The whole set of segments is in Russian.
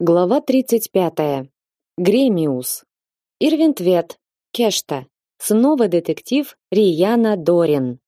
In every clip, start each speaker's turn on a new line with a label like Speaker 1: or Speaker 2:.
Speaker 1: Глава 35. Гремиус. Ирвинтвет. Кешта. Снова детектив Рияна Дорин.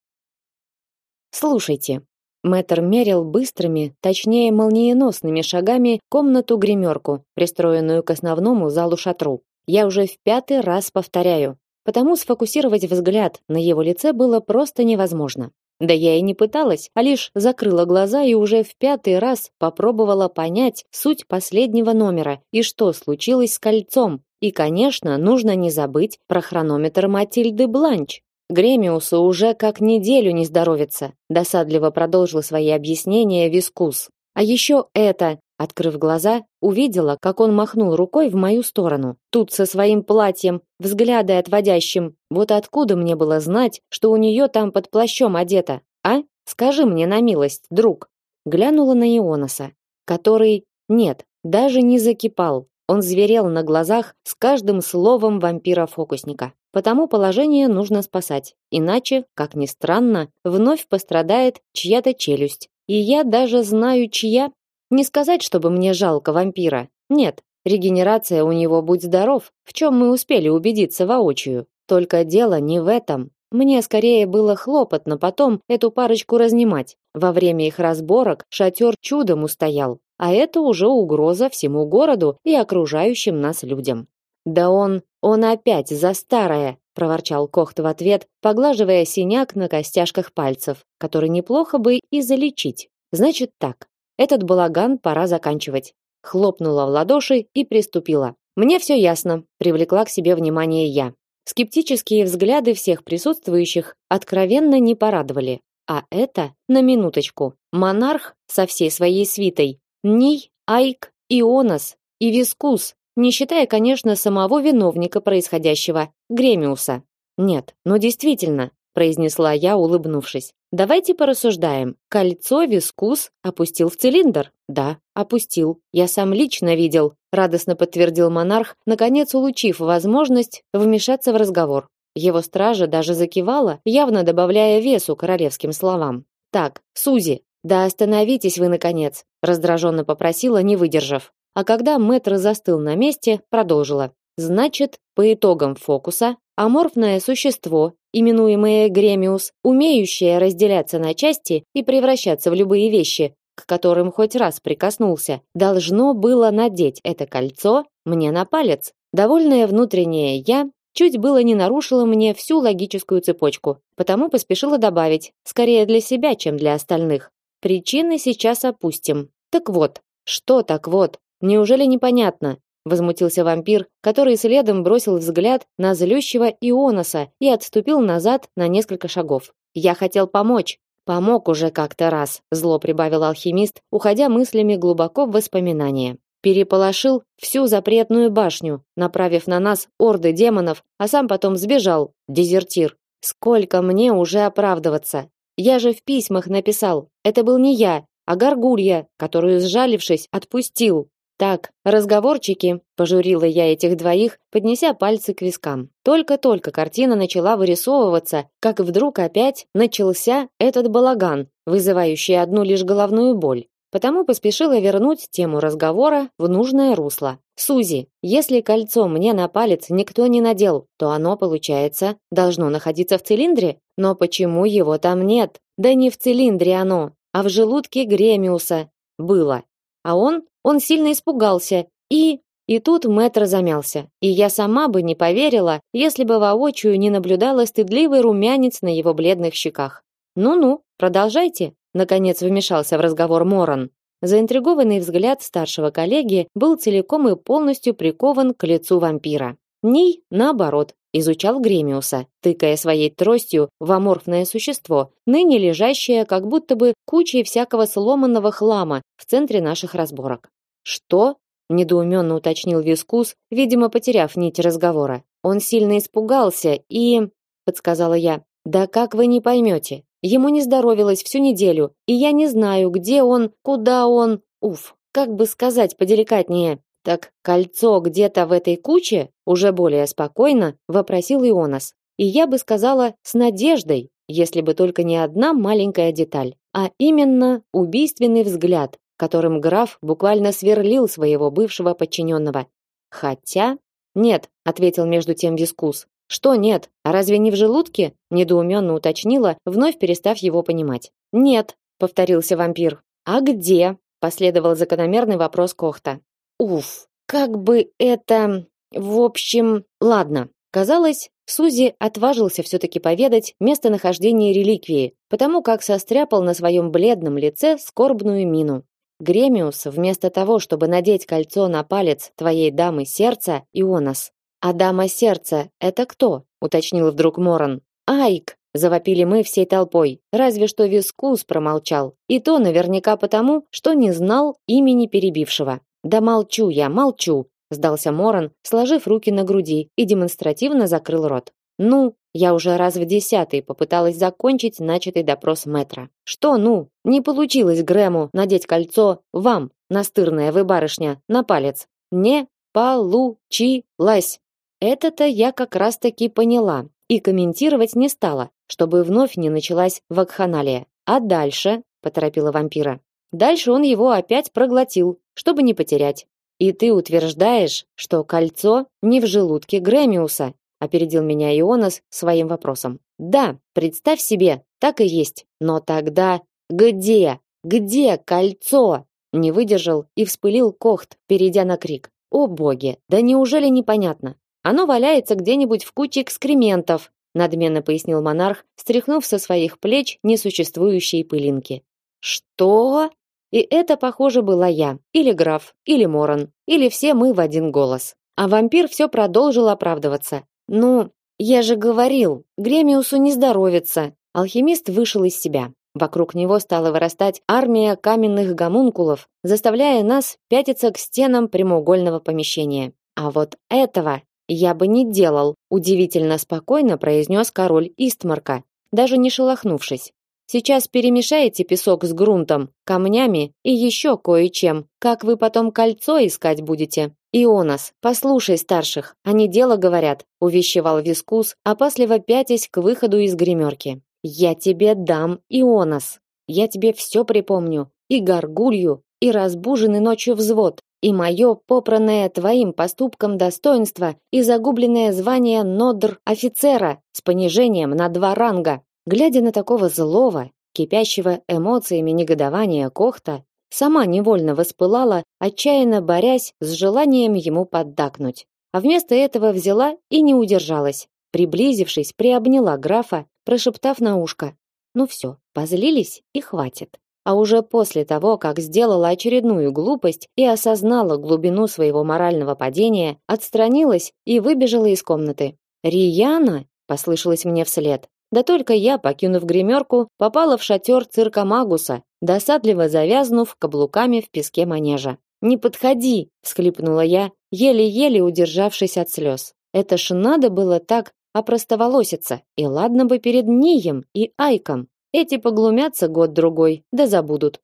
Speaker 1: Слушайте. Мэтр мерил быстрыми, точнее молниеносными шагами комнату-гримерку, пристроенную к основному залу-шатру. Я уже в пятый раз повторяю, потому сфокусировать взгляд на его лице было просто невозможно. Да я и не пыталась, а лишь закрыла глаза и уже в пятый раз попробовала понять суть последнего номера и что случилось с кольцом. И, конечно, нужно не забыть про хронометр Матильды Бланч. Гремиусу уже как неделю не здоровится, досадливо продолжил свои объяснения Вискус. А еще это, открыв глаза, увидела, как он махнул рукой в мою сторону. Тут со своим платьем, взгляды отводящим. Вот откуда мне было знать, что у нее там под плащом одета? А? Скажи мне на милость, друг. Глянула на Ионоса, который нет, даже не закипал. Он зверел на глазах с каждым словом вампира-фокусника. Потому положение нужно спасать, иначе, как ни странно, вновь пострадает чья-то челюсть. И я даже знаю, чья. Не сказать, чтобы мне жалко вампира. Нет, регенерация у него будь здоров, в чем мы успели убедиться воочию. Только дело не в этом. Мне скорее было хлопотно потом эту парочку разнимать. Во время их разборок шатер чудом устоял, а это уже угроза всему городу и окружающим нас людям. Да он, он опять за старое, проворчал Кохт в ответ, поглаживая синяк на костяшках пальцев, который неплохо бы и залечить. Значит так. Этот балаган пора заканчивать. Хлопнула в ладоши и приступила. Мне все ясно, привлекла к себе внимание я. Скептические взгляды всех присутствующих откровенно не порадовали. А это, на минуточку, монарх со всей своей свитой, Ний, Айк, Ионос и Вискус, не считая, конечно, самого виновника происходящего, Гремиуса. Нет, ну действительно, произнесла я, улыбнувшись. Давайте порассуждаем. Кольцо Вискус опустил в цилиндр. Да, опустил. Я сам лично видел, радостно подтвердил монарх, наконец улучив возможность вмешаться в разговор. Его стража даже закивала, явно добавляя весу королевским словам. Так, Сузи, да остановитесь вы наконец, раздраженно попросила, не выдержав. А когда мэтр застыл на месте, продолжила: Значит, по итогам фокуса аморфное существо, именуемое Гремиус, умеющее разделяться на части и превращаться в любые вещи, к которым хоть раз прикоснулся, должно было надеть это кольцо мне на палец. Довольное внутреннее я чуть было не нарушило мне всю логическую цепочку, потому поспешила добавить, скорее для себя, чем для остальных. Причины сейчас опустим. Так вот, что так вот? Неужели непонятно? Возмутился вампир, который следом бросил взгляд на злющего Ионоса и отступил назад на несколько шагов. Я хотел помочь, помог уже как-то раз, зло прибавил алхимист, уходя мыслями глубоко в воспоминания. Переполошил всю запретную башню, направив на нас орды демонов, а сам потом сбежал, дезертир. Сколько мне уже оправдываться? Я же в письмах написал, это был не я, а горгулья, которую сжалившись отпустил. Так, разговорчики, пожурила я этих двоих, поднеся пальцы к вискам. Только-только картина начала вырисовываться, как вдруг опять начался этот балаган, вызывающий одну лишь головную боль. Потому поспешила вернуть тему разговора в нужное русло. Сузи, если кольцо мне на палец никто не надел, то оно, получается, должно находиться в цилиндре? Но почему его там нет? Да не в цилиндре оно, а в желудке Гремиуса было. А он, он сильно испугался и... И тут мэтр замялся. И я сама бы не поверила, если бы воочию не наблюдала стыдливый румянец на его бледных щеках. «Ну-ну, продолжайте», — наконец вмешался в разговор Моран. Заинтригованный взгляд старшего коллеги был целиком и полностью прикован к лицу вампира. Ней, наоборот, изучал Гремиуса, тыкая своей тростью в аморфное существо, ныне лежащее как будто бы кучей всякого сломанного хлама в центре наших разборок. Что? недоуменно уточнил Вискус, видимо, потеряв нить разговора. Он сильно испугался и, подсказала я. Да как вы не поймете? Ему не здоровилось всю неделю, и я не знаю, где он, куда он. Уф, как бы сказать поделикатнее. Так кольцо где-то в этой куче? Уже более спокойно вопросил Ионас. И я бы сказала с надеждой, если бы только не одна маленькая деталь, а именно убийственный взгляд, которым граф буквально сверлил своего бывшего подчиненного. Хотя... Нет, ответил между тем Вискус. Что нет? А разве не в желудке? Недоуменно уточнила, вновь перестав его понимать. Нет, повторился вампир. А где? Последовал закономерный вопрос Кохта. Уф, как бы это... В общем, ладно. Казалось, Сузи отважился все-таки поведать местонахождение реликвии, потому как состряпал на своем бледном лице скорбную мину. Гремиус, вместо того, чтобы надеть кольцо на палец твоей дамы сердца, Ионас. А дама сердца – это кто? уточнил вдруг Моран. Айк, завопили мы всей толпой. Разве что Вискус промолчал, и то наверняка потому, что не знал имени перебившего. Да молчу я, молчу, сдался Моран, сложив руки на груди и демонстративно закрыл рот. Ну, я уже раз в десятый попыталась закончить начатый допрос метра. Что, ну, не получилось Грэму надеть кольцо вам, настырная вы барышня, на палец. Не получилось. Это-то я как раз-таки поняла и комментировать не стала, чтобы вновь не началась вакханалия. А дальше, поторопила вампира. Дальше он его опять проглотил, чтобы не потерять. И ты утверждаешь, что кольцо не в желудке Гремиуса, опередил меня Ионас своим вопросом. Да, представь себе, так и есть. Но тогда где? Где кольцо? Не выдержал и вспылил Кохт, перейдя на крик. О боги, да неужели непонятно? Оно валяется где-нибудь в куче экскрементов, надменно пояснил монарх, стряхнув со своих плеч несуществующие пылинки. Что? И это, похоже, была я, или граф, или Моран, или все мы в один голос. А вампир все продолжил оправдываться. Ну, я же говорил, Гремиусу не здоровится. Алхимист вышел из себя. Вокруг него стала вырастать армия каменных гомункулов, заставляя нас пятиться к стенам прямоугольного помещения. А вот этого я бы не делал, удивительно спокойно произнес король Истмарка, даже не шелохнувшись. Сейчас перемешаете песок с грунтом, камнями и еще кое-чем. Как вы потом кольцо искать будете? Ионас, послушай старших, они дело говорят, увещевал Вискус, опасливо пятясь к выходу из гримерки. Я тебе дам Ионас. Я тебе все припомню, и горгулью, и разбуженный ночью взвод, и мое попранное твоим поступком достоинство и загубленное звание нодр офицера с понижением на два ранга. Глядя на такого злого, кипящего эмоциями негодования Кохта, сама невольно воспылала, отчаянно борясь с желанием ему поддакнуть. А вместо этого взяла и не удержалась. Приблизившись, приобняла графа, прошептав на ушко: "Ну все, позлились и хватит". А уже после того, как сделала очередную глупость и осознала глубину своего морального падения, отстранилась и выбежала из комнаты. "Рияна?" послышалось мне вслед. Да только я, покинув гримерку, попала в шатер цирка Магуса, досадливо завязнув каблуками в песке манежа. «Не подходи!» – всхлипнула я, еле-еле удержавшись от слез. Это ж надо было так опростоволоситься, и ладно бы перед Нием и Айком. Эти поглумятся год-другой, да забудут.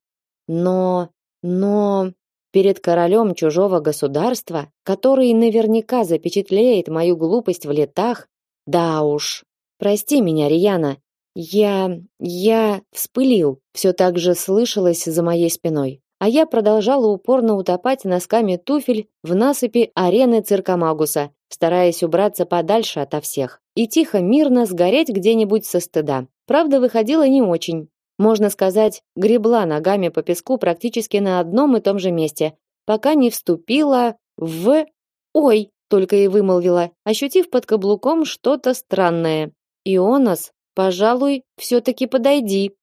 Speaker 1: Но... но... Перед королем чужого государства, который наверняка запечатлеет мою глупость в летах, да уж, Прости меня, Рияна. Я... я... вспылил. Все так же слышалось за моей спиной. А я продолжала упорно утопать носками туфель в насыпи арены цирка Магуса, стараясь убраться подальше ото всех и тихо, мирно сгореть где-нибудь со стыда. Правда, выходило не очень. Можно сказать, гребла ногами по песку практически на одном и том же месте, пока не вступила в... Ой, только и вымолвила, ощутив под каблуком что-то странное. Ионас, пожалуй, все таки подойди,